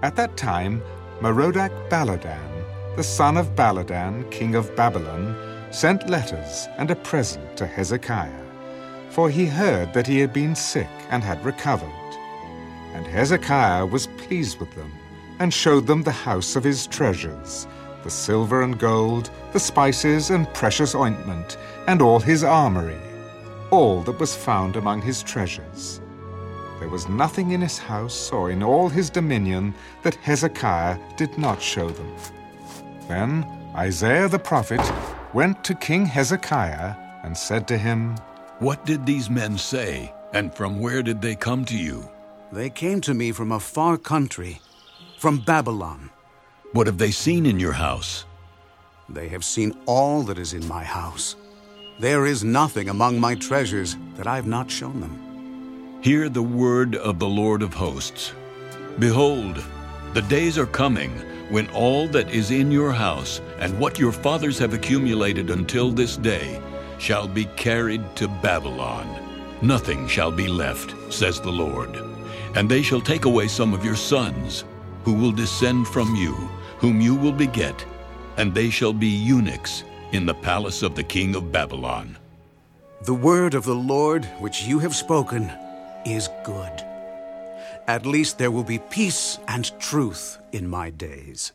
At that time, Merodach Baladan, the son of Baladan, king of Babylon, sent letters and a present to Hezekiah, for he heard that he had been sick and had recovered. And Hezekiah was pleased with them, and showed them the house of his treasures, the silver and gold, the spices and precious ointment, and all his armory, all that was found among his treasures. There was nothing in his house or in all his dominion that Hezekiah did not show them. Then Isaiah the prophet went to King Hezekiah and said to him, What did these men say, and from where did they come to you? They came to me from a far country, from Babylon. What have they seen in your house? They have seen all that is in my house. There is nothing among my treasures that I have not shown them. Hear the word of the Lord of hosts. Behold, the days are coming when all that is in your house and what your fathers have accumulated until this day shall be carried to Babylon. Nothing shall be left, says the Lord. And they shall take away some of your sons, who will descend from you, whom you will beget, and they shall be eunuchs in the palace of the king of Babylon. The word of the Lord which you have spoken is good. At least there will be peace and truth in my days.